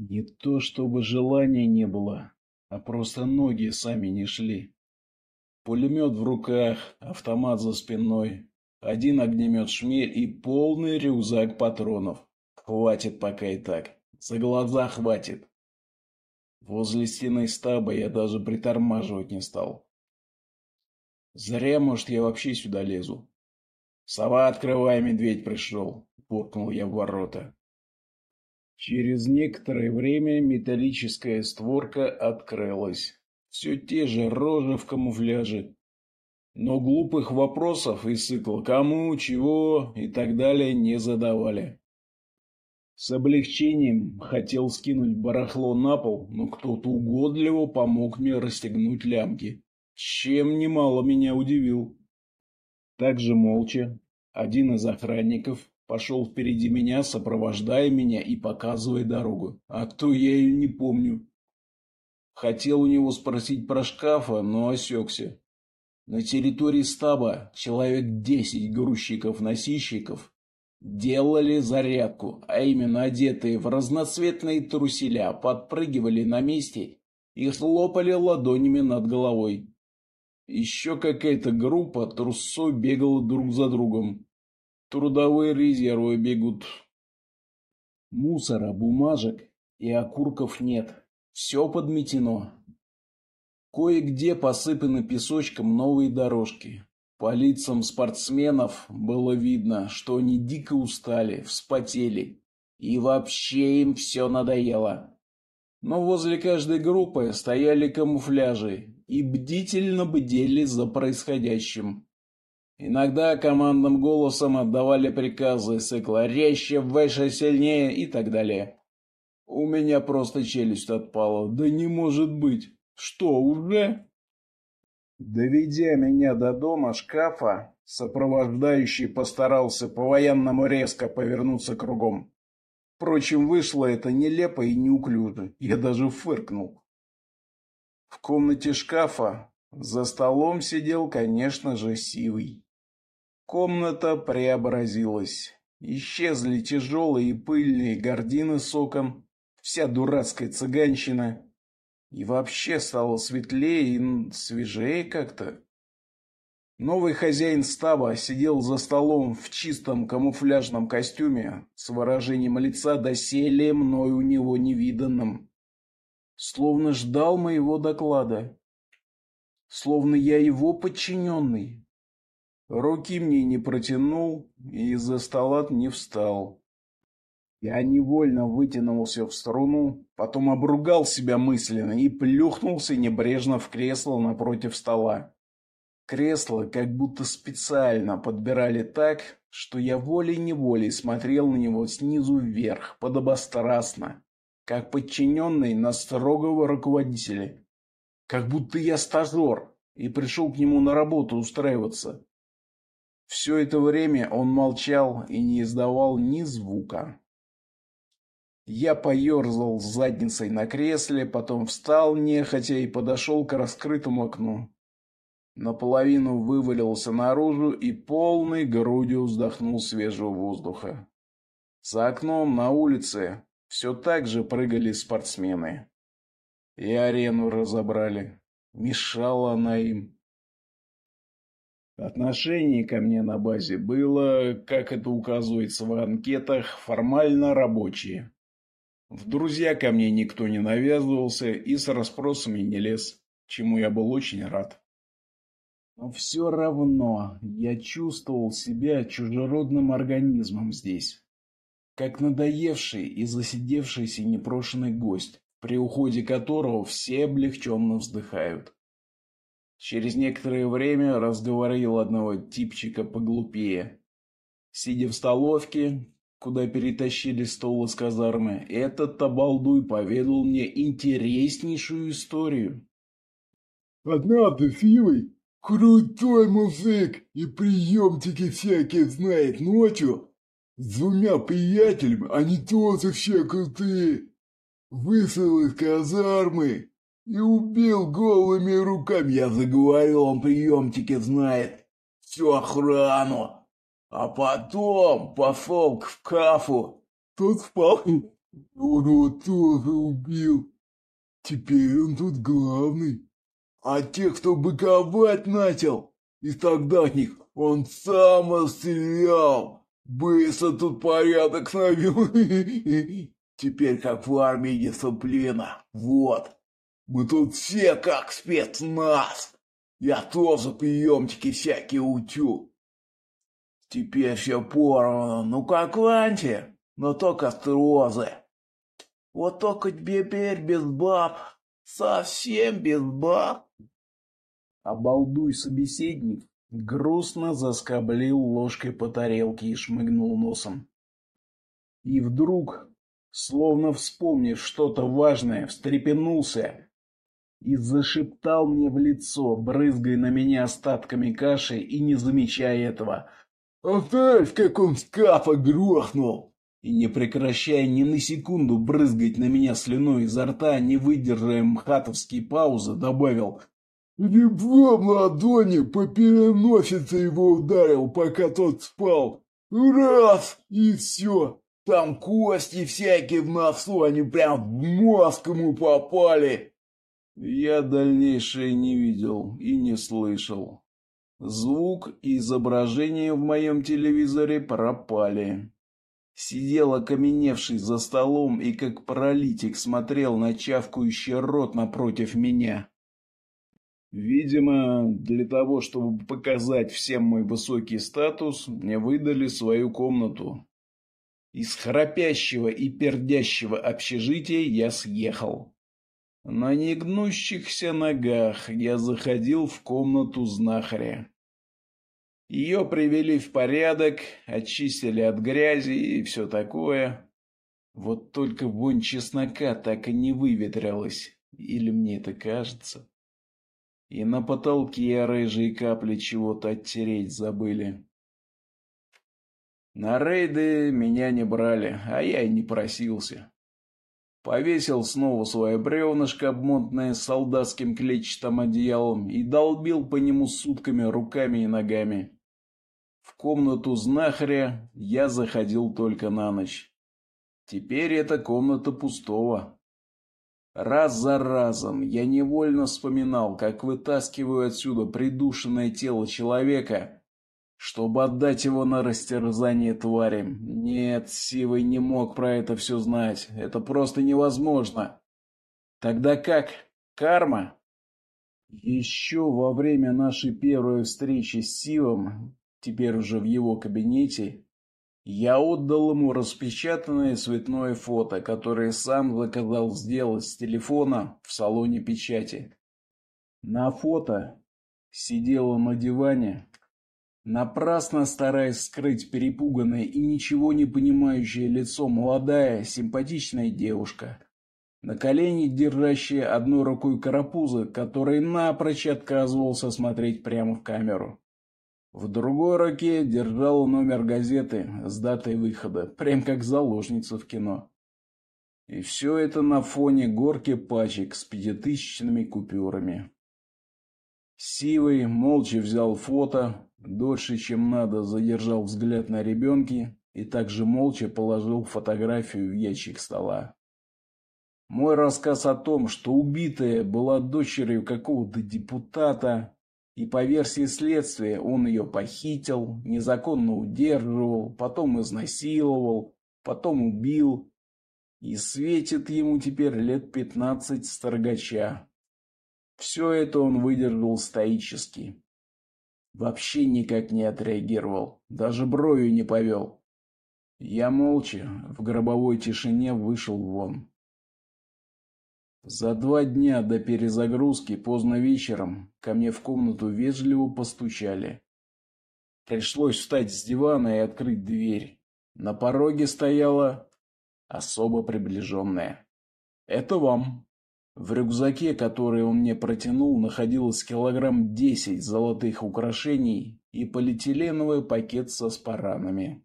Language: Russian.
Не то чтобы желания не было, а просто ноги сами не шли. Пулемет в руках, автомат за спиной, один огнемет шмель и полный рюкзак патронов. Хватит пока и так. За глаза хватит. Возле стены стаба я даже притормаживать не стал. Зря, может, я вообще сюда лезу. «Сова, открывай, медведь пришел!» — буркнул я в ворота. Через некоторое время металлическая створка открылась. Все те же рожи в камуфляже. Но глупых вопросов из цикла «кому», «чего» и так далее не задавали. С облегчением хотел скинуть барахло на пол, но кто-то угодливо помог мне расстегнуть лямки, чем немало меня удивил. Также молча один из охранников Пошел впереди меня, сопровождая меня и показывая дорогу. А кто я ее не помню. Хотел у него спросить про шкафа, но осекся. На территории стаба человек десять грузчиков-носильщиков делали зарядку, а именно одетые в разноцветные труселя, подпрыгивали на месте и хлопали ладонями над головой. Еще какая-то группа трусцой бегала друг за другом. Трудовые резервы бегут. Мусора, бумажек и окурков нет. Все подметено. Кое-где посыпаны песочком новые дорожки. По лицам спортсменов было видно, что они дико устали, вспотели. И вообще им все надоело. Но возле каждой группы стояли камуфляжи и бдительно бдели за происходящим. Иногда командным голосом отдавали приказы цикла «резче, выше, сильнее» и так далее. У меня просто челюсть отпала. Да не может быть. Что, уже? Доведя меня до дома шкафа, сопровождающий постарался по-военному резко повернуться кругом. Впрочем, вышло это нелепо и неуклюже. Я даже фыркнул. В комнате шкафа за столом сидел, конечно же, Сивый. Комната преобразилась. Исчезли тяжелые и пыльные гардины с окон, вся дурацкая цыганщина. И вообще стало светлее и свежее как-то. Новый хозяин стаба сидел за столом в чистом камуфляжном костюме с выражением лица доселе мной у него невиданным. Словно ждал моего доклада. Словно я его подчиненный. Руки мне не протянул и из-за стола не встал. Я невольно вытянулся в струну, потом обругал себя мысленно и плюхнулся небрежно в кресло напротив стола. Кресло как будто специально подбирали так, что я волей-неволей смотрел на него снизу вверх, подобострастно, как подчиненный на строгого руководителя. Как будто я стажер и пришел к нему на работу устраиваться. Все это время он молчал и не издавал ни звука. Я поерзал задницей на кресле, потом встал нехотя и подошел к раскрытому окну. Наполовину вывалился наружу и полной грудью вздохнул свежего воздуха. За окном на улице все так же прыгали спортсмены. И арену разобрали. Мешала она им. Отношение ко мне на базе было, как это указывается в анкетах, формально рабочее. В друзья ко мне никто не навязывался и с расспросами не лез, чему я был очень рад. Но все равно я чувствовал себя чужеродным организмом здесь, как надоевший и засидевшийся непрошенный гость, при уходе которого все облегченно вздыхают. Через некоторое время разговорил одного типчика поглупее. Сидя в столовке, куда перетащили стол из казармы, этот табалдуй поведал мне интереснейшую историю. Однажды Сивый, крутой музык и приемчики всякие знает ночью, с двумя приятелями, они тоже все крутые, из казармы и убил голыми руками. Я заговорил, он приемчики знает. Всю охрану. А потом пошел к шкафу. Тут спал Он его тоже убил. Теперь он тут главный. А тех, кто быковать начал, из тогдашних, он сам расстрелял. Быстро тут порядок навел. Теперь как в армии дисциплина. Вот. Мы тут все как спецназ. Я тоже приемчики всякие учу. Теперь все порвано, ну как в но только строзы. Вот только теперь без баб, совсем без баб. Обалдуй собеседник грустно заскоблил ложкой по тарелке и шмыгнул носом. И вдруг, словно вспомнив что-то важное, встрепенулся и зашептал мне в лицо, брызгая на меня остатками каши и не замечая этого. «Оставь, как он скафа грохнул!» И не прекращая ни на секунду брызгать на меня слюной изо рта, не выдержая мхатовские паузы, добавил «Ребром ладони по переносице его ударил, пока тот спал. Раз, и все. Там кости всякие в носу, они прям в мозг ему попали. Я дальнейшее не видел и не слышал. Звук и изображение в моем телевизоре пропали. Сидел окаменевший за столом и как паралитик смотрел на чавкающий рот напротив меня. Видимо, для того, чтобы показать всем мой высокий статус, мне выдали свою комнату. Из храпящего и пердящего общежития я съехал. На негнущихся ногах я заходил в комнату знахаря. Ее привели в порядок, очистили от грязи и все такое. Вот только вонь чеснока так и не выветрилась. Или мне это кажется? И на потолке рыжие капли чего-то оттереть забыли. На рейды меня не брали, а я и не просился. Повесил снова свое бревнышко, обмотанное солдатским клетчатым одеялом, и долбил по нему сутками руками и ногами. В комнату знахаря я заходил только на ночь. Теперь эта комната пустого. Раз за разом я невольно вспоминал, как вытаскиваю отсюда придушенное тело человека, чтобы отдать его на растерзание тварям. Нет, Сивый не мог про это все знать. Это просто невозможно. Тогда как? Карма? Еще во время нашей первой встречи с Сивом, теперь уже в его кабинете, я отдал ему распечатанное цветное фото, которое сам заказал сделать с телефона в салоне печати. На фото сидела на диване Напрасно стараясь скрыть перепуганное и ничего не понимающее лицо молодая, симпатичная девушка, на колени держащая одной рукой карапуза, который напрочь отказывался смотреть прямо в камеру. В другой руке держала номер газеты с датой выхода, прям как заложница в кино. И все это на фоне горки пачек с пятитысячными купюрами. Сивый молча взял фото, Дольше, чем надо, задержал взгляд на ребенке и также молча положил фотографию в ящик стола. Мой рассказ о том, что убитая была дочерью какого-то депутата, и по версии следствия он ее похитил, незаконно удерживал, потом изнасиловал, потом убил, и светит ему теперь лет пятнадцать строгача. Все это он выдержал стоически. Вообще никак не отреагировал, даже бровью не повел. Я молча, в гробовой тишине вышел вон. За два дня до перезагрузки поздно вечером ко мне в комнату вежливо постучали. Пришлось встать с дивана и открыть дверь. На пороге стояла особо приближенная. «Это вам». В рюкзаке, который он мне протянул, находилось килограмм десять золотых украшений и полиэтиленовый пакет со спаранами.